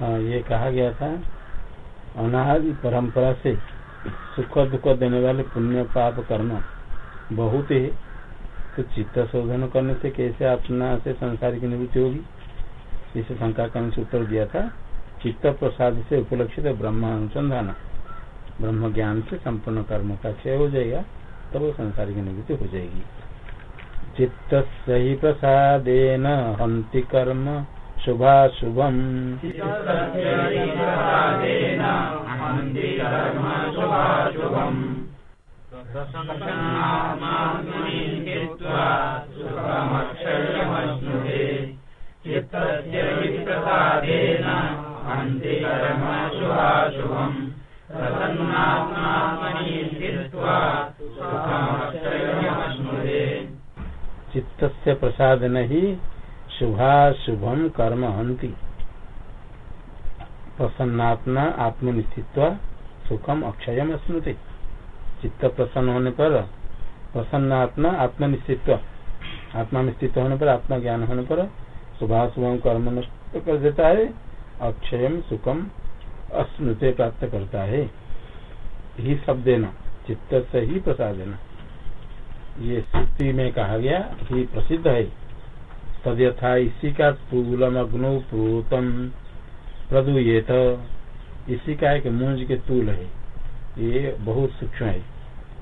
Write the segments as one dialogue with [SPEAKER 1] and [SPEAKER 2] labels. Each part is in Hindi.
[SPEAKER 1] हाँ ये कहा गया था, अनादि परंपरा से सुख दुख देने वाले पुण्य पाप कर्म बहुत है। तो चित्त शोधन करने से कैसे अपना से संसार की निवृत्ति होगी? इसे शंका करने से उत्तर दिया था। चित्त प्रसाद से उपलक्षित ब्रह्म अनुसंधान ब्रह्म ज्ञान से संपूर्ण कर्म का क्षय हो जाएगा, तब तो संसार की निवृत्ति हो जाएगी। चित्त ही प्रसादेन हंति कर्म। शुभाशुभम। चित्त से प्रसादन ही शुभाशुभम कर्म हंति। प्रसन्नात्मा आत्मनिस्थित्व सुखम अक्षय स्मृति। चित्त प्रसन्न होने पर प्रसन्नात्मा आत्मनिश्चित्व, आत्मा स्थित होने पर आत्मा ज्ञान होने पर शुभाशुभम कर्म नष्ट कर देता है अक्षय सुखम अस्मृति प्राप्त करता है। ही सब देना, चित्त से ही प्रसाद देना। ये स्थिति में कहा गया ही प्रसिद्ध है। तद यथा इसी का तूलमग्नो प्रोतम। प्रदुएत इसी का एक मूंज के तूल है। ये बहुत सूक्ष्म है।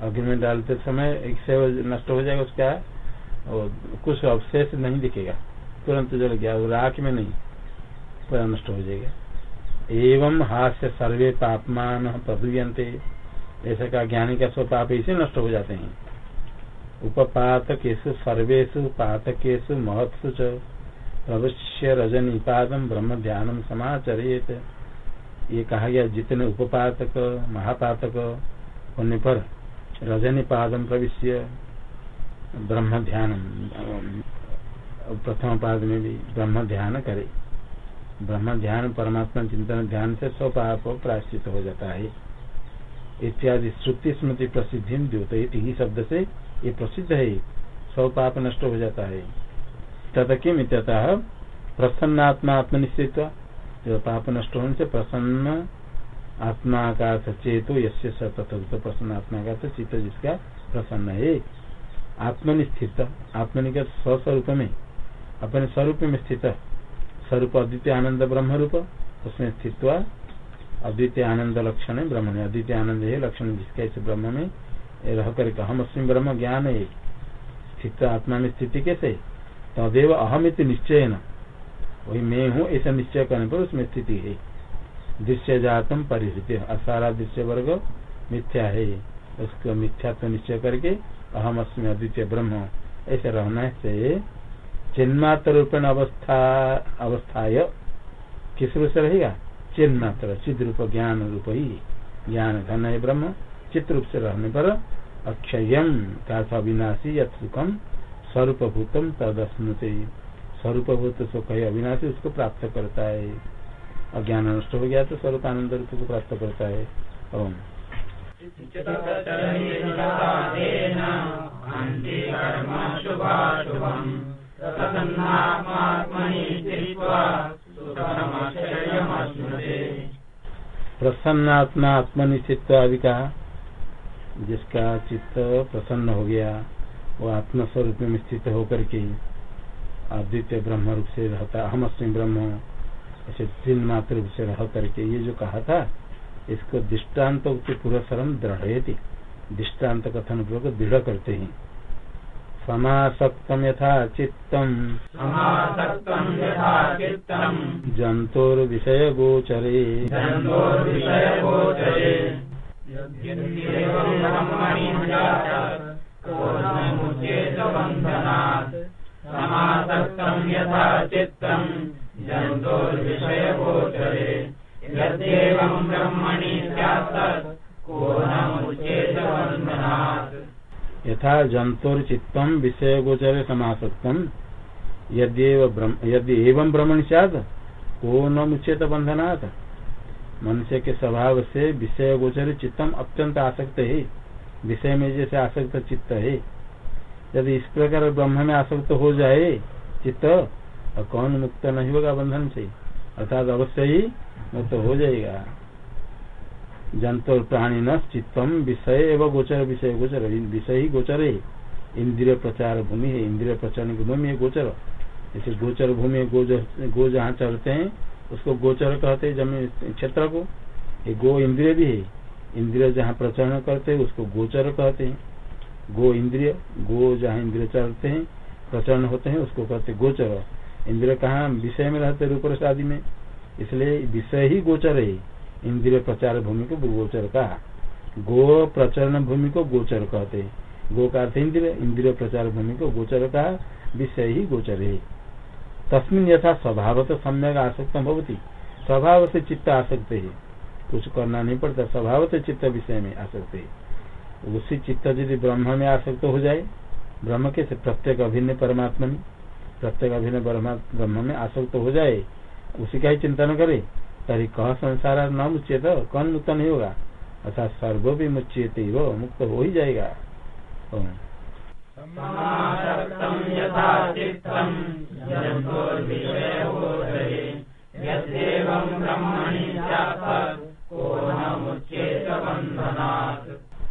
[SPEAKER 1] अग्नि में डालते समय एक से नष्ट हो जाएगा उसका, और कुछ अवशेष नहीं दिखेगा। तुरंत जल गया राख में नहीं। पूरा नष्ट हो जाएगा। एवं हास्य सर्वे पापमान प्रदुयंते ऐसा का ज्ञानी का सब पाप इसे नष्ट हो जाते हैं। उपपातकेशु सर्वेशु पातकेशु महत्सु च। प्रवश्य रजनीपादम ब्रह्म ध्यानम समाचरित। ये कहा गया, जितने उपपातक, महापातक होने पर रजनीपादम प्रविश्य ब्रह्म ध्यान प्रथम पाद में भी ब्रह्म ध्यान करे। ब्रह्म ध्यान परमात्मा चिंतन ध्यान से सब पाप प्राश्चित हो जाता है। इत्यादि श्रुति स्मृति प्रसिद्धि द्योत ही शब्द से ये प्रसिद्ध है। सब पाप नष्ट हो जाता है। तथा किम इत्यतः प्रसन्नात्मा आत्मनिश्चित जो पाप नष्ट होने से प्रसन्न आत्मा का चेतो यश्य तथा प्रसन्न आत्मा का चित्त जिसका प्रसन्न है। आत्मनिस्थित आत्मनिगत स्वस्वरूप में अपने स्वरूप में स्थित। स्वरूप अद्वितीय आनंद ब्रह्म रूप उसमें स्थित अद्वितीय आनंद लक्षण है ब्रह्म अद्वितीय आनंद है लक्षण जिसका इस ब्रह्म में। रह करके अहम अस्म ब्रह्म ज्ञान है स्थित आत्मा में स्थिति कैसे तदेव अहमित निश्चय न वही मैं हूँ, ऐसा निश्चय करने पर उसमें स्थिति है। दृश्य जातम परिस्थिति असारा दृश्य वर्ग मिथ्या है। उसको मिथ्यात्व निश्चय करके अहम अस्म अद्वितीय ब्रह्म, ऐसे रहना से चिन्मात्र रूपेण अवस्था, अवस्थाय किस रूप से रहेगा? चिन्मात्र चिद रूप ज्ञान रूप ही। ज्ञान घन है ब्रह्म चित्र रूप से रहने पर अक्षयम का अविनाशी यथुकम स्वरूप भूतम तदस्मृति। स्वरूप भूत सुख है अविनाशी उसको प्राप्त करता है। अज्ञान नष्ट हो गया तो स्वरूप आनंद रूप को प्राप्त करता है। ओम। प्रसन्नात्मा आत्मनिश्चित्व आदि कहा जिसका चित्त प्रसन्न हो गया वो आत्मस्वरूप में स्थित होकर के अद्वितीय ब्रह्म रूप से रहता हम अस्म ब्रह्म ऐसे तीन मात्र रूप से रह करके ये जो कहा था इसको दृष्टांत पुरस्म दृढ़ दृष्टांत कथन पूर्वक दृढ़ करते हैं। समासक्तम यथा चित्तम। जंतुर्विषय गोचरे
[SPEAKER 2] समासक्तं यथा
[SPEAKER 1] चित्तम विषय गोचर समासक्तम यदि एवं ब्रह्मण सद को न मुचेत बंधनाथ मनुष्य के स्वभाव से विषय गोचर चित्तम अत्यंत आसक्त है। विषय में जैसे आसक्त चित्त है। यदि इस प्रकार ब्रह्म में आसक्त हो जाए चित्त और कौन मुक्त नहीं होगा बंधन से? अर्थात अवश्य ही मुक्त तो हो जाएगा। जंतु प्राणी न चित्तम, विषय एवं गोचर, विषय गोचर। विषय ही गोचर है। इंद्रिय प्रचार भूमि है। इंद्रिय प्रचार भूमि है गोचर। जैसे गोचर भूमि गो जहाँ चलते हैं उसको गोचर कहते हैं ज़मीन क्षेत्र को। ये गो इंद्रिय भी है। इंद्रिय जहाँ प्रचरण करते हैं, उसको गोचर कहते हैं। गो इंद्रिय, गो जहाँ इंद्रिय चलते हैं, प्रचरण होते हैं, उसको कहते गोचर। इंद्रिय कहाँ? विषय में रहते रूप आदि में। इसलिए विषय ही गोचर है। इंद्रिय प्रचार भूमि को गोचर का गो प्रचरण भूमि को गोचर कहते हैं। गो का अर्थ इंद्रिय। इंद्रिय प्रचार भूमि को गोचर का विषय ही गोचर है। तस्मिन यथा स्वभाव तो सम्यक आसक्त भवती। स्वभाव से चित्त आसक्त है। कुछ करना नहीं पड़ता स्वभाव से चित्त विषय में आसक्त है। उसी चित्त यदि ब्रह्म में आसक्त हो जाए, ब्रह्म के प्रत्येक अभिन्न परमात्मा में, प्रत्येक अभिन्न ब्रह्म में आसक्त हो जाए, उसी का ही चिंतन करे तरी कह संसार न मुच्यत कौन मुक्त नहीं होगा। अर्थात सर्वो भी मुच्यते वो, मुक्त हो ही जाएगा।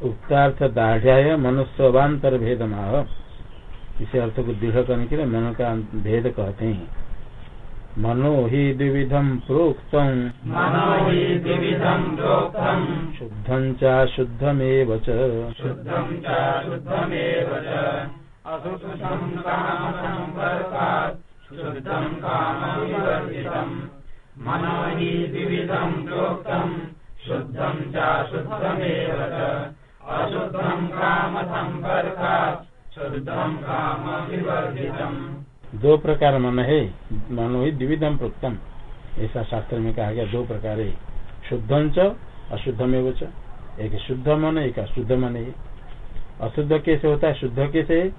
[SPEAKER 1] उक्तार्थ दाढ़ मनुष्यवांतर भेद माह इसे अर्थ को दृढ़ करने के लिए मन का भेद कहते हैं। मनो हि द्विविधम् प्रोक्तम्
[SPEAKER 2] मनो हि द्विविधम् प्रोक्तम्
[SPEAKER 1] शुद्धम् च शुद्धमेव च।
[SPEAKER 2] शुद्धम् च शुद्धमेव कामविवर्जितम् मनो हि द्विविधम् प्रोक्तम् शुद्धम् च शुद्धमेव च। शुद्धम् कामविवर्जितम्
[SPEAKER 1] दो प्रकार मन है, मनो ही द्विविधम प्रोक्तम। ऐसा शास्त्र में कहा गया, दो प्रकार है। शुद्धम च अशुद्धम च। एक शुद्ध मन, एक अशुद्ध मन है। अशुद्ध कैसे होता है? शुद्ध कैसे?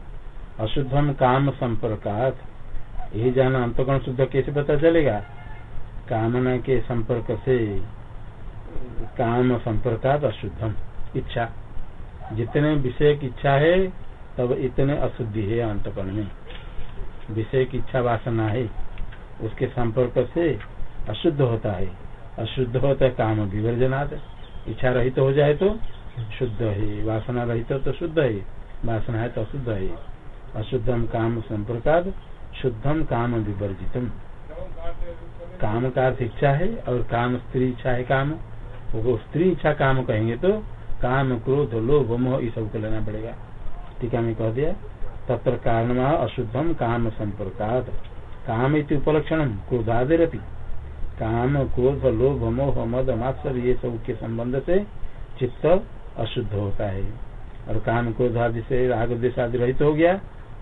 [SPEAKER 1] अशुद्धम काम संपर्कात। यही जाना अंतकरण शुद्ध कैसे पता चलेगा? कामना के संपर्क से काम संपर्कात अशुद्धम इच्छा। जितने विषय की इच्छा है, तब इतने अशुद्धि है अंतकरण में। विषय की इच्छा वासना है, उसके संपर्क से अशुद्ध होता है। अशुद्ध होता है काम विवर्जनाद इच्छा रहित तो हो जाए तो शुद्ध है, वासना रहित तो शुद्ध है, वासना है तो अशुद्ध है। अशुद्धम काम संपर्काद शुद्धम काम विवर्जितम। काम का इच्छा है और काम स्त्री इच्छा है काम। वो स्त्री इच्छा काम कहेंगे तो काम, क्रोध, लोभ, मोह, ये सबको लेना पड़ेगा। टीका में कह दिया। तत्र कारण अशुद्धम काम संपर्कात काम इति उपलक्षण क्रोधादिरपि। काम, क्रोध, लोभ, मोह, मद मात्सर ये सब के संबंध से चित्त अशुद्ध होता है। और काम, क्रोध आदि से राग देश आदि रहित हो गया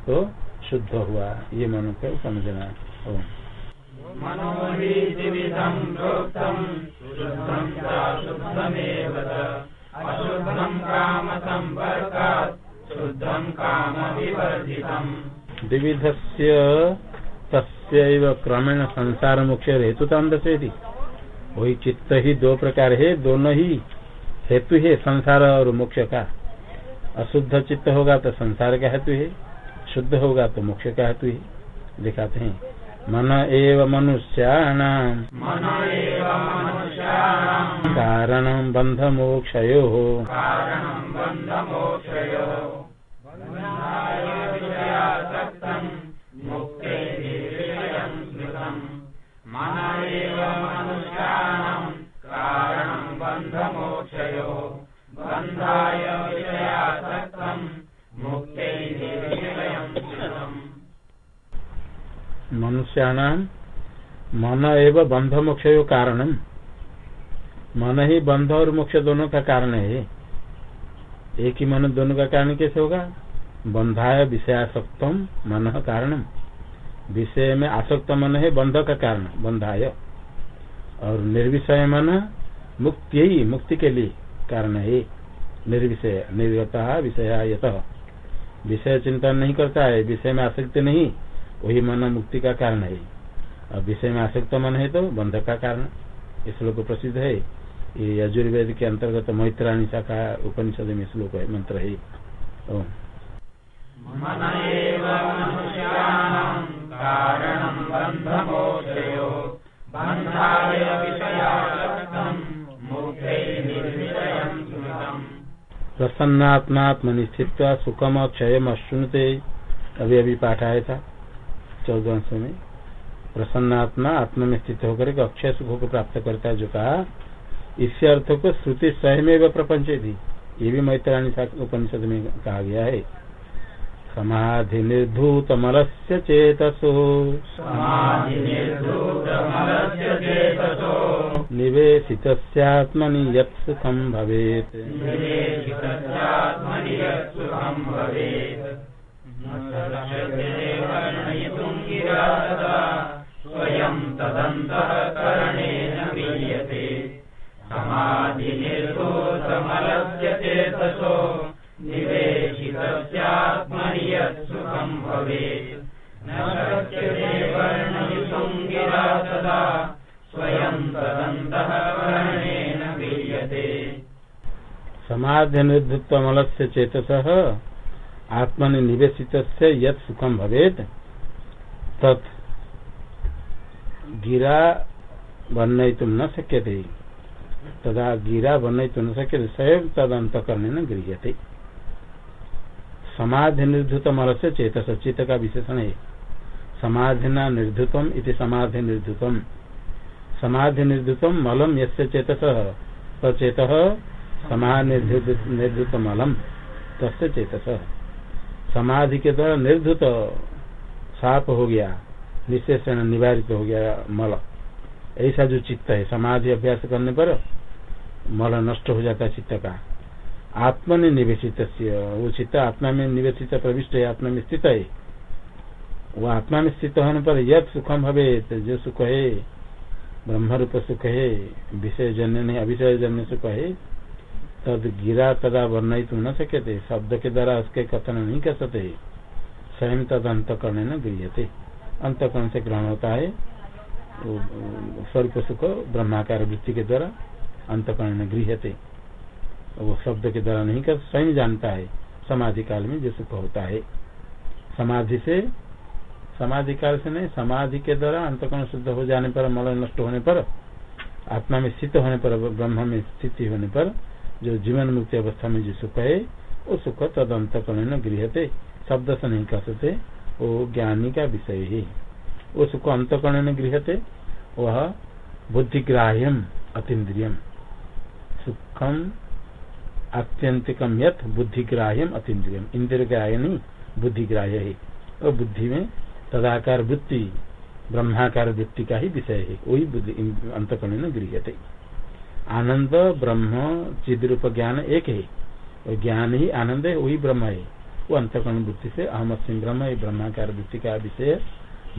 [SPEAKER 1] तो शुद्ध हुआ। ये मन को समझना
[SPEAKER 2] संपर्कात्
[SPEAKER 1] द्विविध तस्व क्रमेण संसार मुख्य हेतुता दर्शेती वही चित्त ही दो प्रकार है दोनों ही हेतु है संसार और मोक्ष का। अशुद्ध चित्त होगा तो संसार का हेतु है शुद्ध होगा तो मोक्ष का हेतु है। दिखाते हैं। मन एव मनुष्याणाम। कारण बंध मोक्षयो एवं बंध मोक्ष कारणम। मन ही बंध और मोक्ष दोनों का कारण है। एक ही मन दोनों का कारण कैसे होगा? बंधाय विषयासक्तम, मन कारणम। विषय में आसक्त मन है बंध का कारण बंधाय और निर्विषय मन मुक्ति ही, मुक्ति के लिए कारण है। निर्विषय, निर्गत विषय विषय चिंतन नहीं करता है, विषय में आसक्ति नहीं, वही मन मुक्ति का कारण है। और विषय में आसक्त मन है तो बंधक का कारण। इस श्लोक प्रसिद्ध है। ये यजुर्वेद के अंतर्गत मैत्राणी शाखा उपनिषद में श्लोक है मंत्र है। प्रसन्नात्मात्म निश्चित सुखम क्षय अश्नुते अभी अभी पाठ आया था चौदह में। प्रसन्नात्मा आत्मा आत्म में स्थित होकर के अक्षय सुख को प्राप्त करता है जो कहा इस अर्थ को श्रुति स्वयं प्रपंच थी ये भी मैत्राणी उपनिषद में कहा गया है। समाधि निर्धूत मलस्य चेतसो। निवेशित सत्मनि यत्सुखम भवेत।
[SPEAKER 2] स्वयं तदन्तःकरणेन क्रियते। समाधिनिर्भूतमलस्य चेतसो निवेशितस्यात्मनि यत्सुखं भवेत्। न शक्यते वर्णयितुं गिरा तदा स्वयं तदन्तःकरणेन क्रियते।
[SPEAKER 1] समाधि निर्धुत्वमल से चेतस, आत्मनि निवेशित यत सुखम भवेत। तत् गिरा बनने तुम न शक्य थे तदा गिरा बनने तुम न शक्य स्वयं तद अंत करने न गृहते समाधि निर्धुत मल से चेतस चित्त का विशेषण है समाधि न निर्धुतम इति समाधि निर्धुतम समाधि निर्धुतम मलम यसे चेतस, तचेत समाधि निर्धुत मलम तस्य चेतस। समाधि के द्वारा निर्धुत साप हो गया। निशेषण निवारित हो गया मल। ऐसा जो चित्त है, समाधि अभ्यास करने पर मल नष्ट हो जाता है चित्त का। आत्मा ने निवेशित वो चित्त आत्मा में निवेशित प्रविष्ट है, आत्मा में स्थित है। वो आत्मा में स्थित होने पर यद सुखम भवे जो सुख है ब्रह्म रूप सुख है विषय जन्य नहीं अभिषय जन्य सुख है, तद गिरा तदा वर्णय तुम न सकते शब्द के द्वारा उसके कथन नहीं कर सकते। स्वयं तद अंत करने न गृहते अंतकरण से ग्रहण होता है। स्वरूप सुख ब्रह्माकार वृत्ति के द्वारा अंतकरण गृहते। वो शब्द के द्वारा नहीं कर, स्वयं जानता है। समाधि काल में जो सुख होता है। समाधि से, समाधि काल से नहीं, समाधि के द्वारा अंतकरण शुद्ध हो जाने पर, मल नष्ट होने पर, आत्मा में स्थित होने पर, ब्रह्म में स्थिति होने पर, जो जीवन मुक्ति अवस्था में जो सुख है वो सुख तद अंतकरण गृहते। शब्द से नहीं कह सकते। वो ज्ञानी का विषय। है सुख अंतकरण गृहते, वह बुद्धिग्राह्यम, अतीन्द्रियम। सुखम आत्यंतिकम यथ बुद्धिग्राह्यम, अतीन्द्रियम। इंद्र ग्राह्य नहीं, बुद्धिग्राह्य है। और बुद्धि में तदाकार वृत्ति, ब्रह्माकार वृत्ति का ही विषय है। वही बुद्धि अंतकरण गृहते। आनंद, ब्रह्म चिद रूप ज्ञान एक है। और ज्ञान ही आनंद है, वही ब्रह्म है। वो अंतकरण वृत्ति से अहम सिंह ब्रह्म ब्रह्माकार वृत्ति का विषय,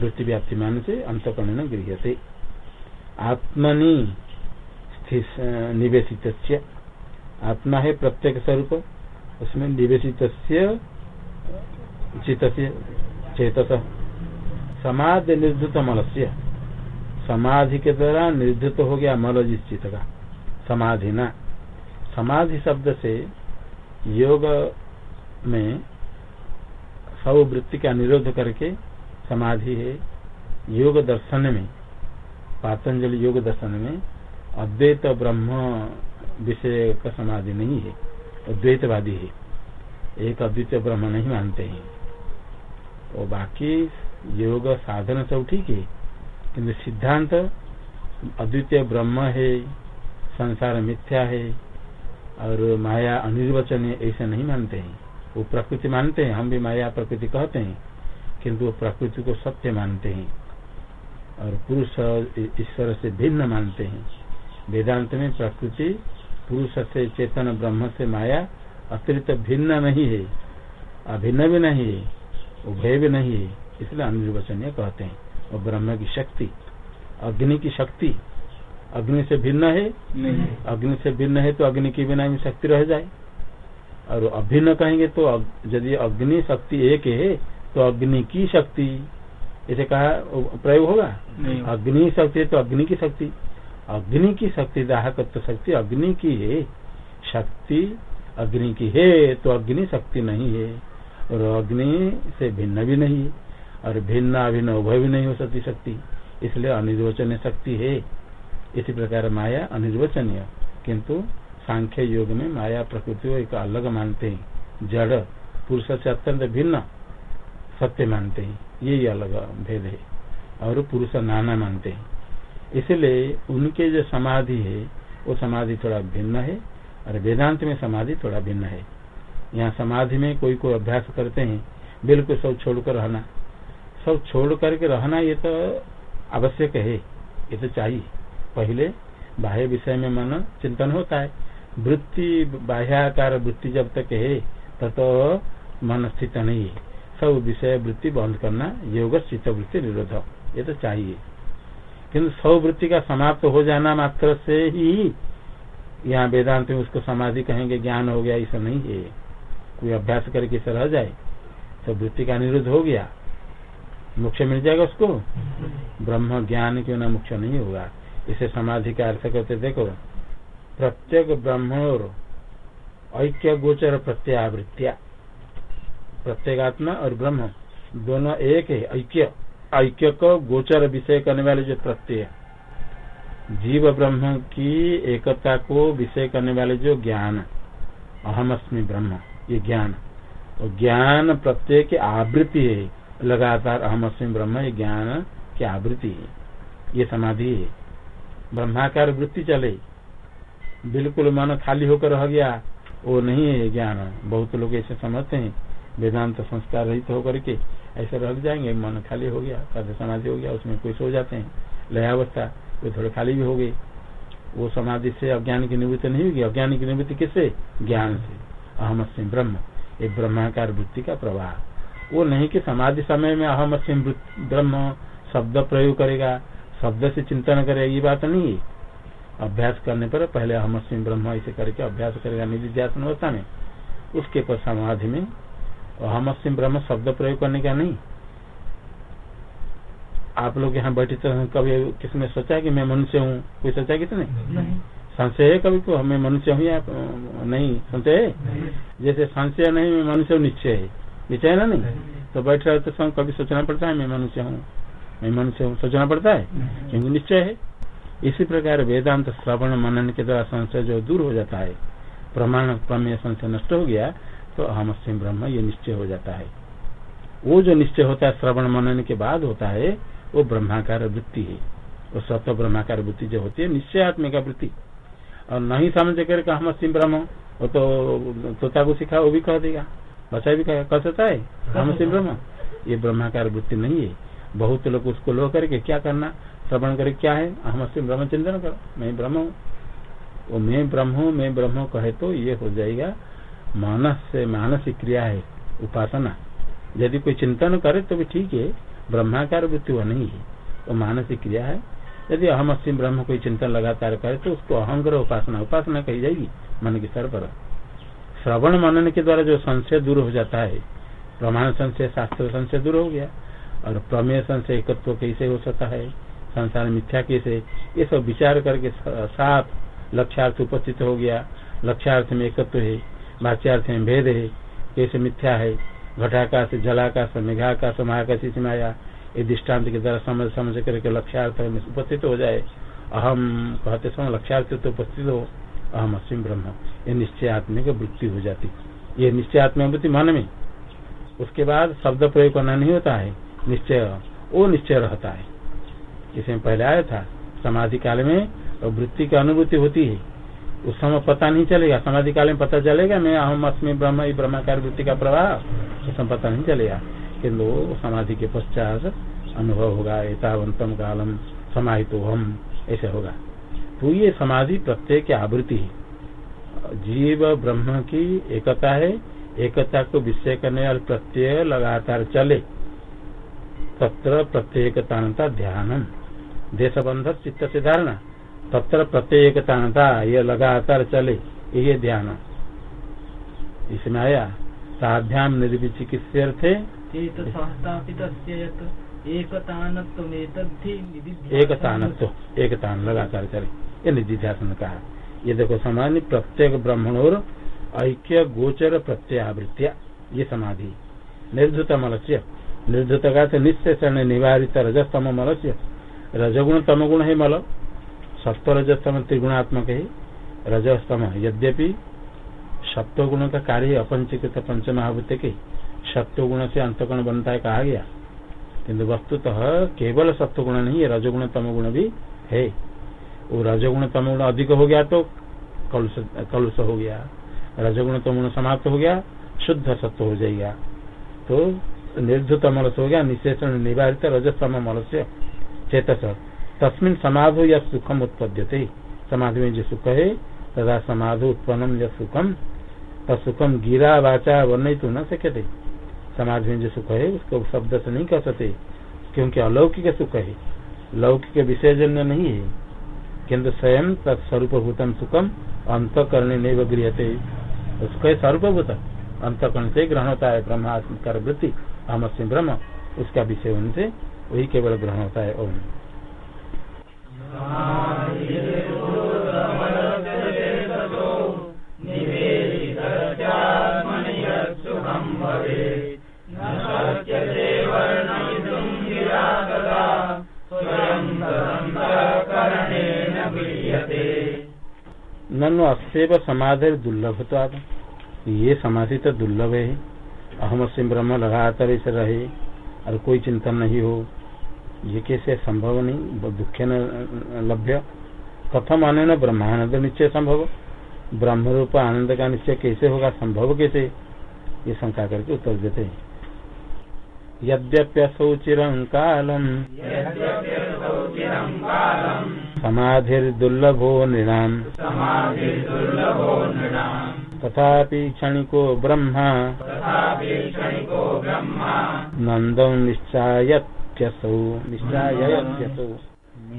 [SPEAKER 1] वृत्ति व्याप्ति मान से अंतकरण गृहते आत्मनि निवेशित आत्मा है प्रत्येक स्वरूप, उसमें निवेशित चित चेतस। समाधि निर्धुत मल से समाधि के द्वारा निर्धत हो गया मल जिस चित का। समाधि ना। समाधि शब्द से योग में सब वृत्ति का निरोध करके समाधि है। योग दर्शन में, पातंजलि योग दर्शन में अद्वैत ब्रह्म विषय का समाधि नहीं है, अद्वैतवादी है। एक अद्वितीय ब्रह्म नहीं मानते हैं। और बाकी योग साधन सब ठीक है, किंतु सिद्धांत अद्वितीय ब्रह्म है, संसार मिथ्या है, और माया अनिर्वचनीय, ऐसे नहीं मानते हैं। वो प्रकृति मानते हैं हम भी माया प्रकृति कहते हैं किंतु वो प्रकृति को सत्य मानते हैं और पुरुष ईश्वर से भिन्न मानते हैं। वेदांत में प्रकृति पुरुष से चेतन ब्रह्म से माया अतिरिक्त भिन्न नहीं है अभिन्न भी नहीं है उभय भी नहीं है इसलिए अनिर्वचनीय कहते हैं। और ब्रह्म की शक्ति अग्नि की शक्ति अग्नि से भिन्न है? नहीं। अग्नि से भिन्न है तो अग्नि के बिना भी शक्ति रह जाए। और अभिन्न कहेंगे तो यदि अग्नि शक्ति एक है तो अग्नि की शक्ति इसे कहा प्रयोग होगा? अग्नि शक्ति तो अग्नि की शक्ति। अग्नि की शक्ति दाहकत्व शक्ति अग्नि की है। शक्ति अग्नि की है तो अग्नि शक्ति नहीं है। और अग्नि से भिन्न भी नहीं है और भिन्न अभिन्न उभय भी नहीं हो सकती शक्ति। इसलिए अनिर्वचनीय शक्ति है। इसी प्रकार माया अनिर्वचनीय किंतु सांख्य योग में माया प्रकृति को एक अलग मानते हैं। जड़, पुरुष से अत्यंत भिन्न सत्य मानते हैं। यही अलग भेद है। और पुरुष नाना मानते हैं। इसलिए उनके जो समाधि है, वो समाधि थोड़ा भिन्न है और वेदांत में समाधि थोड़ा भिन्न है। यहाँ समाधि में कोई कोई अभ्यास करते हैं, बिल्कुल सब छोड़कर रहना। सब छोड़ करके रहना ये तो आवश्यक है, ये तो चाहिए। पहले बाह्य विषय में मन चिंतन होता है। वृत्ति, बाह्याकार वृत्ति जब तक है तब तो मन स्थित नहीं है। सब विषय वृत्ति बंद करना, योग चित्त वृत्ति निरोध। ये तो चाहिए। किन्तु सौ वृत्ति का समाप्त हो जाना मात्र से ही यहाँ वेदांत में उसको समाधि कहेंगे, ज्ञान हो गया, ऐसा नहीं है। कोई अभ्यास करके इसे रह जाए तो वृत्ति का निरुद्ध हो गया। मोक्ष मिल जाएगा उसको। ब्रह्म ज्ञान क्यों ना मोक्ष नहीं होगा? इसे समाधि का अर्थ करते देखो। प्रत्येक ब्रह्म और ऐक्य गोचर प्रत्यावृत्तिया। प्रत्येगात्मा और ब्रह्म, दोनों एक है, ऐक्य। ऐक्य को गोचर विषय करने वाले जो प्रत्यय जीव ब्रह्म की एकता को विषय करने वाले जो ज्ञान अहम अस्मी ब्रह्म, ये ज्ञान और ज्ञान प्रत्यय की आवृत्ति है, लगातार अहम अस्मी ब्रह्म, ये ज्ञान की आवृत्ति है, ये समाधि है। ब्रह्माकार वृत्ति चले बिल्कुल मन खाली होकर रह गया। वो नहीं है ज्ञान। बहुत लोग ऐसे समझते हैं। वेदांत संस्कार रहित होकर के ऐसे रह जाएँगे। मन खाली हो गया कद समाधि हो गया, उसमें कोई सो जाते हैं। लयावस्था कोई थोड़े खाली भी हो गए। वो समाधि से अज्ञान की निवृत्ति नहीं होगी। अज्ञान की निवृत्ति किससे? ज्ञान से। अहम सिंह ब्रह्म। ये ब्रह्माकार वृत्ति का प्रवाह। वो नहीं कि समाधि समय में अहम सिंह ब्रह्म शब्द प्रयोग करेगा, शब्द से चिंतन करेगा, ये बात नहीं है। अभ्यास करने पर पहले अहम सिंह ब्रह्म ऐसे करके अभ्यास करेगा निधि ध्यान अवस्था में। उसके पर समाधि में अहम सिंह ब्रह्म शब्द प्रयोग करने का नहीं। आप लोग यहाँ बैठे तो कभी किसने सोचा कि मैं मनुष्य हूँ? कोई सोचा किसने? संशय है कभी को? मैं मनुष्य हूँ या नहीं? संशय है? जैसे संशय नहीं मैं मनुष्य हूँ निश्चय है। निश्चय ना नहीं? तो बैठ रहे तो कभी सोचना पड़ता है मैं मनुष्य हूँ। मैं मनुष्य हूँ सोचना पड़ता है? क्योंकि निश्चय है। इसी प्रकार वेदांत श्रवण मनन के द्वारा संशय जो दूर हो जाता है, प्रमाण प्रमेय संशय नष्ट हो गया तो अहम सिंह ब्रह्म ये निश्चय हो जाता है। वो जो निश्चय होता है, श्रवण मनन के बाद होता है, वो ब्रह्माकार वृत्ति है। वो सत्य ब्रह्माकार वृत्ति जो होती है, निश्चय आत्मिक वृत्ति। और नहीं समझ कर हम सिंह ब्रह्म, वो तो तोता को सिखा, वो भी कह देगा। बच्चा भी कह सकता है हम सिंह ब्रह्म। ये ब्रह्माकार वृत्ति नहीं है। बहुत लोग उसको लो करके क्या करना? श्रवण करे, क्या है? हम सिंह ब्रह्म चिंतन करो। मैं ब्रह्म हूँ। वो मैं ब्रह्म हूँ, मैं ब्रह्म कहे तो ये हो जाएगा मानस से, मानसिक क्रिया है, उपासना। यदि कोई चिंतन करे तो भी ठीक है, ब्रह्माकार वृत्ति वह नहीं है, वो मानसिक क्रिया है। यदि अहम अस्म ब्रह्म कोई चिंतन लगातार करे तो उसको अहंग्र उपासना उपासना कही जाएगी, मन के स्तर पर। श्रवण मनन के द्वारा जो संशय दूर हो जाता है, प्रमाण संशय, शास्त्र संशय दूर हो गया, और प्रमेय संशय एकत्व कैसे हो सकता है? संसार मिथ्या कैसे ये सब विचार करके साफ़ लक्ष्यार्थ उपस्थित हो गया। लक्ष्यार्थ में एकत्व है, वाच्यार्थ में भेद है कैसे मिथ्या है। घटाकाश, जलाकाश, मेघाकाश, महाकाश माया ये दृष्टांत के द्वारा समझ समझ करके लक्ष्यार्थ में उपस्थित हो जाए। अहम कहते समय लक्ष्यार्थ तो उपस्थित हो, अहम असीम ब्रह्म। ये निश्चय आत्मिक वृत्ति हो जाती। ये निश्चय आत्मिक वृत्ति मन में। उसके बाद शब्द प्रयोग करना नहीं होता है, निश्चय वो निश्चय रहता है। इसमें पहले आया था, समाधि काल में, और वृत्ति की अनुभूति होती है। उस समय पता नहीं चलेगा। समाधि काल में पता चलेगा, मैं अहम अस्मी ब्रह्म ब्रह्माकार वृत्ति का प्रभाव उस समय पता नहीं चलेगा किन्तु समाधि के पश्चात अनुभव होगा, एतावंतम कालम समाहित हम, ऐसे होगा। तो ये समाधि प्रत्येक की आवृत्ति है। जीव ब्रह्म की एकता है। एकता को विषय करने वाले प्रत्यय लगातार चले। तत्र प्रत्येकता ध्यानम। देशबंध चित्त से धारणा तत्र प्रत्येकता ये लगातार चले ये ध्यान। इसमें आया साध्याम निर्विचिकित्से एकतानत्व एकतान लगातार चले ये निधिध्यासन कहा। ये देखो सामान्य प्रत्येक ब्राह्मण और ऐक्य गोचर प्रत्यावृत्तिया ये समाधि। निर्धतम मलस्य निर्धुत का निश्चय निवारित रजस्तम मलस्य रजगुण तमगुण है मल. सत्व रजस्तम त्रिगुणात्मक है रजस्तम. यद्यपि सत्वगुण का कार्य अपंचीकृत पंचमहाभूत के सत्वगुण से अंतगुण बनता है कहा गया। किन्तु वस्तुतः केवल सत्वगुण नहीं है रजगुण तम गुण भी है। वो रजगुण तम गुण अधिक हो गया तो कलुष हो गया। रजगुण तम गुण समाप्त हो गया, शुद्ध सत्व हो जाएगा। तो निर्धुत मलस हो गया निशेषण निवारित रजस्तम मलस्य। चेतस। तस्मिन समाधो या सुखम उत्पद्यते। समाधि में जो सुख है, तथा समाधो उत्पन्नम या सुखम तत्सुखम गिरा वाचा वर्ण तो न सकते समाधि में जो सुख है, उसको शब्द से नहीं कर सकते, क्योंकि अलौकिक सुख है। लौकिक विषयजन्य नहीं है। किन्तु स्वयं तत्स्वरूप भूतम सुखम अंत करने नहीं गृहते उसको स्वरूपभूत, अंतकरण से ग्रहण होता है ब्रह्मात्म कर वृत्ति अहम ब्रह्म, उसका विषय होने से वही केवल ग्रहण होता है, ओम। ननु अस्व समाधि आप। ये समाधि तो दुर्लभ है। अहम से ब्रह्म लगातार इसे रहे, और कोई चिंतन नहीं हो। ये कैसे संभव नहीं? दुखे न लभ्य। कथम आनंद ब्रह्मानंद निश्चय संभव। ब्रह्म रूप आनंद का निश्चय कैसे होगा? संभव कैसे? ये शंका करके उत्तर देते हैं। यद्यप्यसौ चिरं कालम्। समाधिर्दुर्लभो नृणाम्। तथापि क्षणिको ब्रह्मा। नन्दं निश्चायत्यसौ निश्चायत्यसौ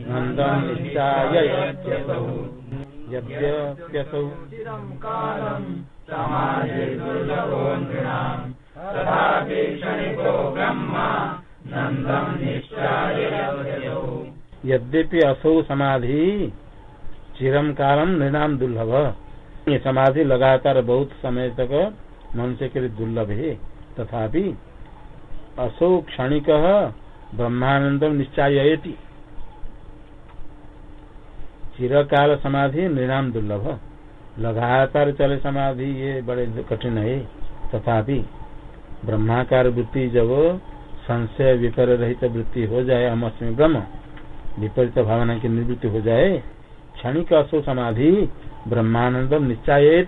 [SPEAKER 1] नन्दं यद्यप्यसौ यद्यपि असौ समाधि चिरम कालम निर्णाम दुर्लभ। ये समाधि लगातार बहुत समय तक मनुष्य के लिए दुर्लभ है। तथापि असौ क्षणिक ब्रह्मानंदम निश्चयती चिरकाल समाधि निर्णाम दुर्लभ। लगातार चले समाधि, ये बड़े कठिन है। तथापि ब्रह्माकार वृत्ति जब संशय, विपर रहित वृत्ति हो जाए अमस्मी ब्रह्म, विपरीत भावना की निवृत्ति हो जाए, क्षणिक असो समाधि, ब्रह्मानंदम निश्चय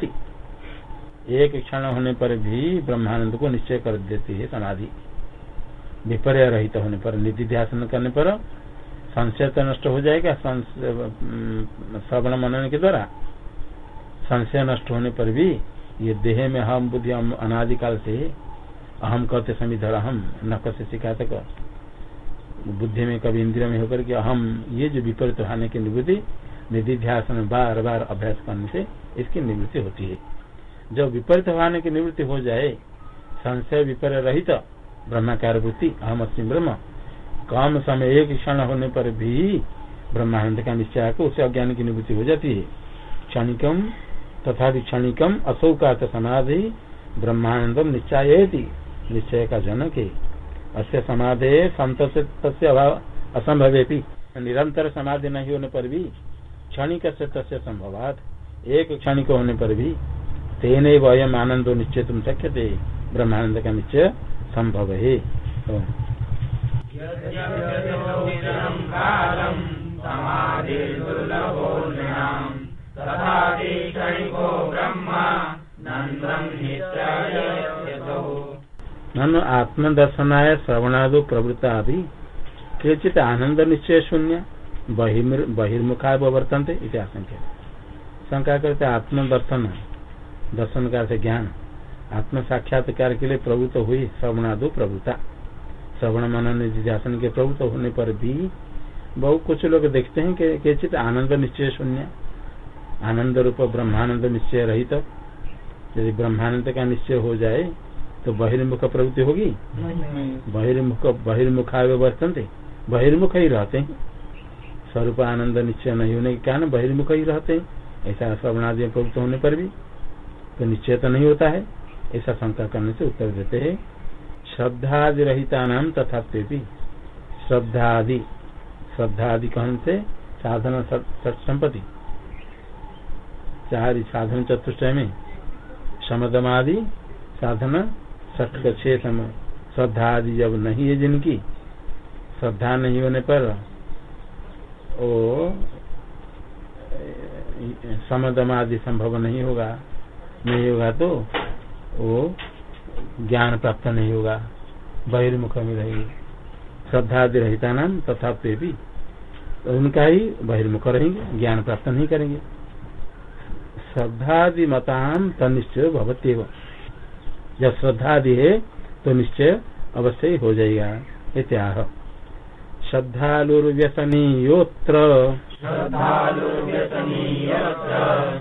[SPEAKER 1] एक क्षण होने पर भी ब्रह्मानंद को निश्चय कर देती है समाधि। विपर्य रहित होने पर निधि ध्यान करने पर संशय तो नष्ट हो जाएगा श्रवण मनन के द्वारा। संशय नष्ट होने पर भी ये देह में हम बुद्धि अनादिकाल से अहम कहते समीधर अहम नक से सिखा तक बुद्धि में कभी इंद्रिय में होकर के अहम, ये जो विपरीत होने की निवृत्ति निधि ध्यान बार बार अभ्यास करने से इसकी निवृत्ति होती है। जब विपरीत होने की निवृत्ति हो जाए, संशय विपर्य रहित ब्रह्माकार वृत्ति अहम अस्म ब्रह्म। कम समय एक क्षण होने पर भी ब्रह्मानंद का निश्चय को उसे अज्ञान की निवृत्ति हो जाती है। क्षणिकम तथा क्षणिकम असौका समाधि ब्रह्मानंदम निश्चय निश्चय का जनक। है अस्य समाधे संत से अभाव असंभव निरंतर समाधि नहीं होने पर भी क्षणिक से तस्य संभवात। एक क्षणिक होने पर भी तेन वयम आनंद निश्चय तुम शक्य थे ब्रह्मानंद का निश्चय संभव। है ननु आत्मदर्शनाय श्रवणादो प्रवृत्ता भी केचित आनंद निश्चय शून्य बहिर्मुखा वर्तनते आशंका। शंका करते आत्मदर्शन दर्शन का ज्ञान। आत्म साक्षात्कार के लिए प्रवृत्त हुई, श्रवणादो प्रभुता। श्रवण मनन निधिध्यासन के प्रवृत्त होने पर भी बहुत कुछ लोग देखते हैं कि केचित आनंद निश्चय शून्य, आनंद रूप ब्रह्मानंद निश्चय रहित। यदि ब्रह्मानंद का निश्चय हो जाए तो बहिर्मुख प्रवृत्ति होगी। बहिर्मुख बहिर्मुखा वर्तन बहिर्मुख ही रहते हैं। स्वरूप आनंद निश्चय नहीं होने के कारण बहिर्मुख ही रहते हैं। ऐसा श्रवणादि प्रवृत्त होने पर भी तो निश्चय तो नहीं होता है। ऐसा शंका करने से उत्तर देते हैं श्रद्धादि रहिता नाम तथा श्रद्धादि श्रद्धादि कहने से साधन संपत्ति चार साधन चतुष्ट में, समदमादि, साधन सठ श्रद्धा आदि जब नहीं है जिनकी, श्रद्धा नहीं होने पर वो समदम आदि संभव नहीं होगा नहीं होगा तो वो ज्ञान प्राप्त नहीं होगा, बहिर्मुख में रहेगी। श्रद्धा रहता नाम तथा भी तो उनका ही बहिर्मुख रहेंगे, ज्ञान प्राप्त नहीं करेंगे। श्रद्धादि मताम तनिश्चय भवते जब श्रद्धादि है तो निश्चय अवश्य हो जाएगा। इत्याह। श्रद्धालुर्व्यसनीयोत्र।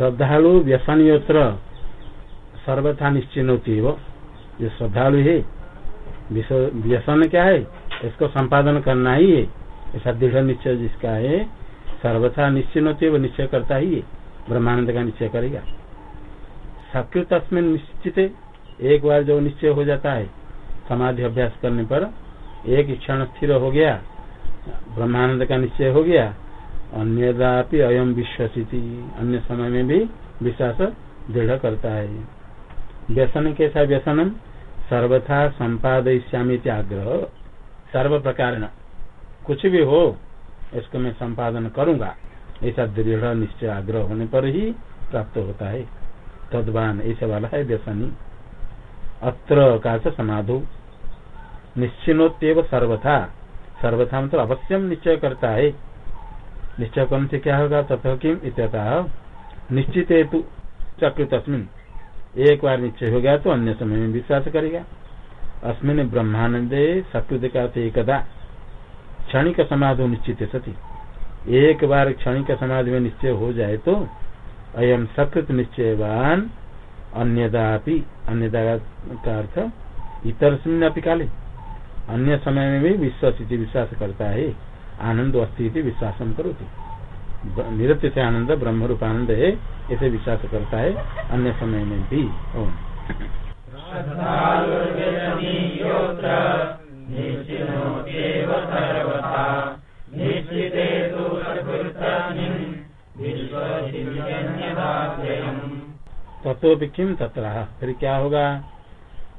[SPEAKER 1] श्रद्धालु व्यसन योत्र सर्वथा निश्चिन होती है वो। जो श्रद्धालु है। व्यसन क्या है? इसको संपादन करना ही है। ऐसा दृढ़ निश्चय जिसका है, सर्वथा निश्चिन होती है, वो निश्चय करता ही है। ब्रह्मानंद का निश्चय करेगा। सकृत निश्चित एक बार जो निश्चय हो जाता है, समाधि अभ्यास करने पर एक क्षण स्थिर हो गया, ब्रह्मानंद का निश्चय हो गया अन्यदापि अयम विश्वसिति। अन्य समय में भी विश्वास दृढ़ करता है। व्यसन कैसा व्यसनम? सर्वथा संपादयिष्यामी आग्रह। सर्व प्रकार कुछ भी हो, इसको मैं संपादन करूँगा। ऐसा दृढ़ निश्चय आग्रह होने पर ही प्राप्त होता है। तदवान, ऐसे वाला है व्यसनी। अत्र का समाधो। निश्चिनोत्यव सर्वथा। सर्वथा मतलब अवश्यम निश्चय करता है। निश्चय करने से क्या होगा तथा किम इत्यतः निश्चित हेतु चक्र तस्मिन एक बार निश्चय हो गया तो अन्य समय में विश्वास करेगा अस्मिन ब्रह्मानंदे सकृत का एकदा क्षणिक समाधि निश्चित सती। एक बार क्षणिक समाधि में निश्चय हो जाए तो अयम सकृत निश्चयवान अन्यदापि अन्यदा का अर्थ इतर काले। अन्य समय में भी विश्वास विश्वास करता है। आनंद अस्थि विश्वास करो निरत्य से आनंद ब्रह्म रूप आनंद है इसे विश्वास करता है अन्य समय में भी। ओम। तत्व किम तत्र? फिर क्या होगा?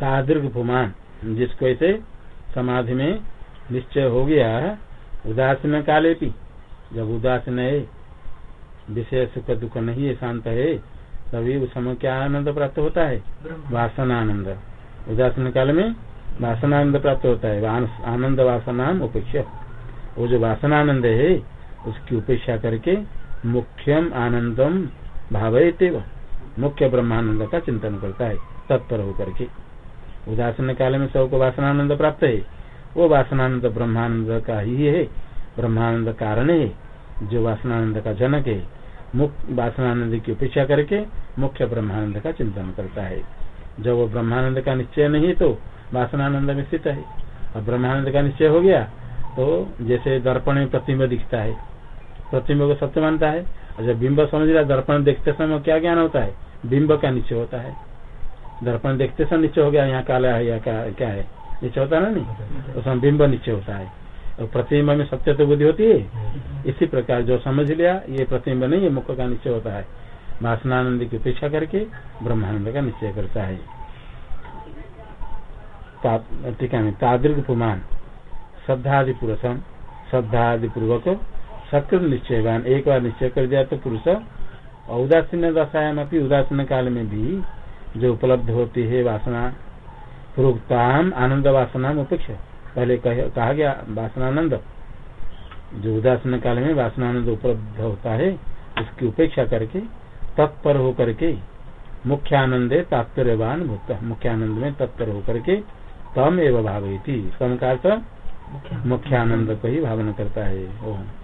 [SPEAKER 1] तादृग पुमान जिसको ऐसे समाधि में निश्चय हो गया उदासीन काले भी जब उदासीन है विषय सुख दुख नहीं है शांत है तभी उस समय क्या आनंद प्राप्त होता है? वासना आनंद उदासीन काल में वासनानंद प्राप्त होता है। आनंद वासना उपेक्षा वो जो वासनानंद है उसकी उपेक्षा करके मुख्यम आनंदम भावयते मुख्य ब्रह्मानंद का चिंतन करता है, तत्पर होकर के। उदासन काल में सबको वासनानंद प्राप्त है। वो वासनानंद ब्रह्मानंद का ही है। ब्रह्मानंद कारण है, जो वासनानंद का जनक है। मुख्य वासनानंद की उपेक्षा करके मुख्य ब्रह्मानंद का चिंतन करता है। जब वो ब्रह्मानंद का निश्चय नहीं है तो वासनानंद में स्थित है। और ब्रह्मानंद का निश्चय हो गया तो जैसे दर्पण में प्रतिम्ब दिखता है, प्रतिम्ब को सत्य मानता है। जब बिंब समझ लिया दर्पण देखते समय क्या ज्ञान होता है? बिंब का नीचे होता है। दर्पण देखते समय नीचे हो गया यहाँ काला है या क्या, है? नीचे होता है ना नहीं? उसमें बिंब नीचे होता है। और प्रतिम्ब में सत्य तो बुद्धि होती है? इसी प्रकार जो समझ लिया ये प्रतिम्ब नहीं है मुख का निश्चय होता है। वासनानंद की उपेक्षा करके ब्रह्मानंद का निश्चय करता है। टीका में तादृग पुमान। श्रद्धादि पुरुषम श्रद्धादि पूर्वक
[SPEAKER 2] सकृत निश्चयवान एक बार निश्चय कर दिया तो पुरुष औदासीन दशायाम अपनी उदासीन काल में भी जो उपलब्ध होती है वासना प्रोक्ताम आनंद वासना उपेक्षा पहले कहा गया वासनानंद जो उदासीन काल में वासनानंद उपलब्ध होता है उसकी उपेक्षा करके तत्पर होकर के मुख्यानंदे तात्पर्यवान भूत मुख्यानंद में तत्पर होकर के तम एवं भाव तम का मुख्यानंद को ही भावना करता है